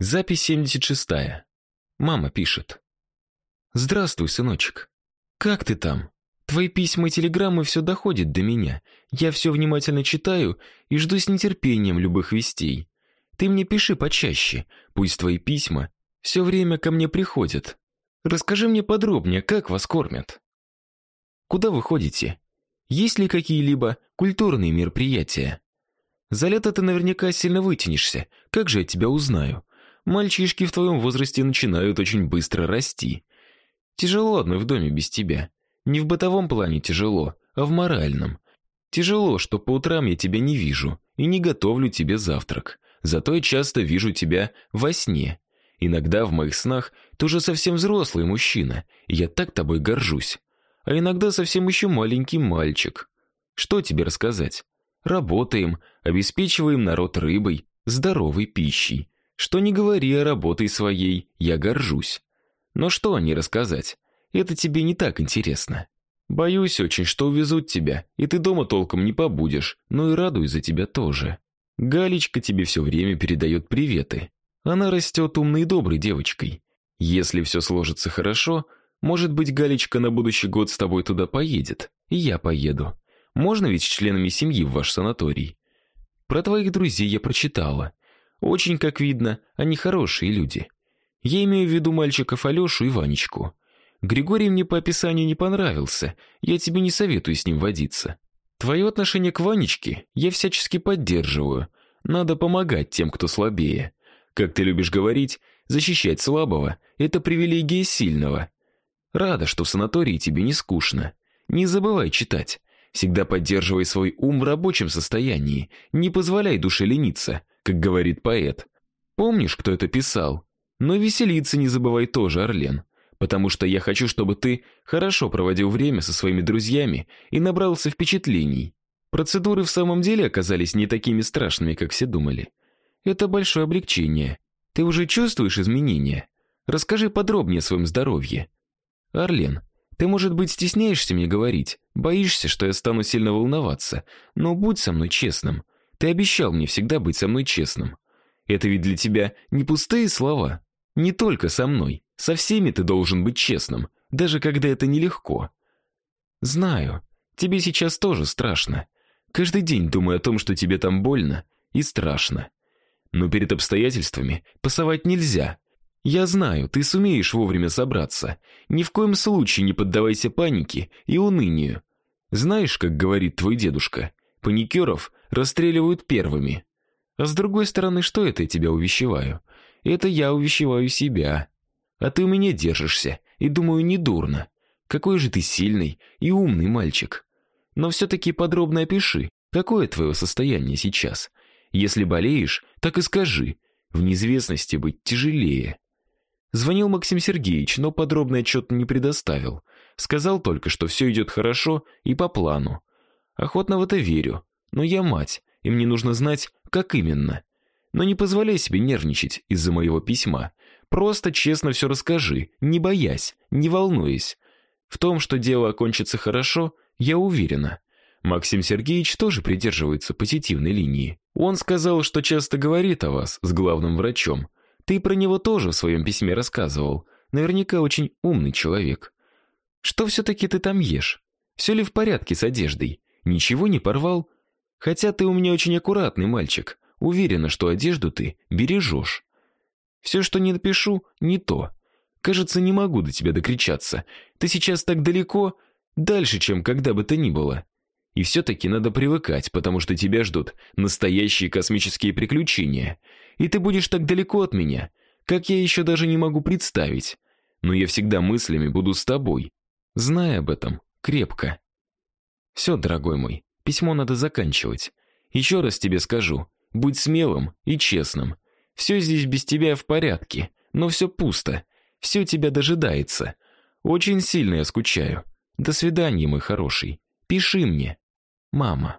Запись 76. Мама пишет. Здравствуй, сыночек. Как ты там? Твои письма и телеграммы все доходят до меня. Я все внимательно читаю и жду с нетерпением любых вестей. Ты мне пиши почаще, пусть твои письма все время ко мне приходят. Расскажи мне подробнее, как вас кормят. Куда вы ходите? Есть ли какие-либо культурные мероприятия? За лето ты наверняка сильно вытянешься. Как же я тебя узнаю? Мальчишки в твоем возрасте начинают очень быстро расти. Тяжело одной в доме без тебя. Не в бытовом плане тяжело, а в моральном. Тяжело, что по утрам я тебя не вижу и не готовлю тебе завтрак. Зато я часто вижу тебя во сне. Иногда в моих снах ты уже совсем взрослый мужчина, и я так тобой горжусь. А иногда совсем еще маленький мальчик. Что тебе рассказать? Работаем, обеспечиваем народ рыбой, здоровой пищей. Что не говори о работе своей, я горжусь. Но что о ней рассказать? Это тебе не так интересно. Боюсь очень, что увезут тебя, и ты дома толком не побудешь, но и радуюсь за тебя тоже. Галечка тебе все время передает приветы. Она растет умной и доброй девочкой. Если все сложится хорошо, может быть, Галечка на будущий год с тобой туда поедет, и я поеду. Можно ведь с членами семьи в ваш санаторий. Про твоих друзей я прочитала. Очень, как видно, они хорошие люди. Я имею в виду мальчиков Алешу и Ванечку. Григорий мне по описанию не понравился. Я тебе не советую с ним водиться. Твое отношение к Ванечке я всячески поддерживаю. Надо помогать тем, кто слабее. Как ты любишь говорить, защищать слабого это привилегия сильного. Рада, что в санатории тебе не скучно. Не забывай читать. Всегда поддерживай свой ум в рабочем состоянии, не позволяй душе лениться, как говорит поэт. Помнишь, кто это писал? Но веселиться не забывай тоже, Орлен, потому что я хочу, чтобы ты хорошо проводил время со своими друзьями и набрался впечатлений. Процедуры в самом деле оказались не такими страшными, как все думали. Это большое облегчение. Ты уже чувствуешь изменения? Расскажи подробнее о своем здоровье. Орлен, ты, может быть, стесняешься мне говорить, боишься, что я стану сильно волноваться, но будь со мной честным. Ты обещал мне всегда быть со мной честным. Это ведь для тебя не пустые слова. Не только со мной, со всеми ты должен быть честным, даже когда это нелегко. Знаю, тебе сейчас тоже страшно. Каждый день думаю о том, что тебе там больно и страшно. Но перед обстоятельствами пасовать нельзя. Я знаю, ты сумеешь вовремя собраться. Ни в коем случае не поддавайся панике и унынию. Знаешь, как говорит твой дедушка, паникеров расстреливают первыми. А с другой стороны, что это я тебя увещеваю? Это я увещеваю себя. А ты у меня держишься, и думаю, не дурно. Какой же ты сильный и умный мальчик. Но все таки подробно опиши, какое твое состояние сейчас. Если болеешь, так и скажи. В неизвестности быть тяжелее. Звонил Максим Сергеевич, но подробный отчет не предоставил. Сказал только, что все идет хорошо и по плану. Охотно в это верю, но я мать, и мне нужно знать, как именно. Но не позволяй себе нервничать из-за моего письма. Просто честно все расскажи, не боясь, не волнуясь. В том, что дело окончится хорошо, я уверена. Максим Сергеевич тоже придерживается позитивной линии. Он сказал, что часто говорит о вас с главным врачом, ты про него тоже в своем письме рассказывал. Наверняка очень умный человек. Что все таки ты там ешь? Все ли в порядке с одеждой? Ничего не порвал? Хотя ты у меня очень аккуратный мальчик. Уверена, что одежду ты бережешь. Все, что не напишу, не то. Кажется, не могу до тебя докричаться. Ты сейчас так далеко, дальше, чем когда бы то ни было. И все таки надо привыкать, потому что тебя ждут настоящие космические приключения. И ты будешь так далеко от меня, как я еще даже не могу представить. Но я всегда мыслями буду с тобой. Знай об этом крепко. Все, дорогой мой, письмо надо заканчивать. Еще раз тебе скажу: будь смелым и честным. Все здесь без тебя в порядке, но все пусто. Все тебя дожидается. Очень сильно я скучаю. До свидания, мой хороший. Пиши мне. Мама.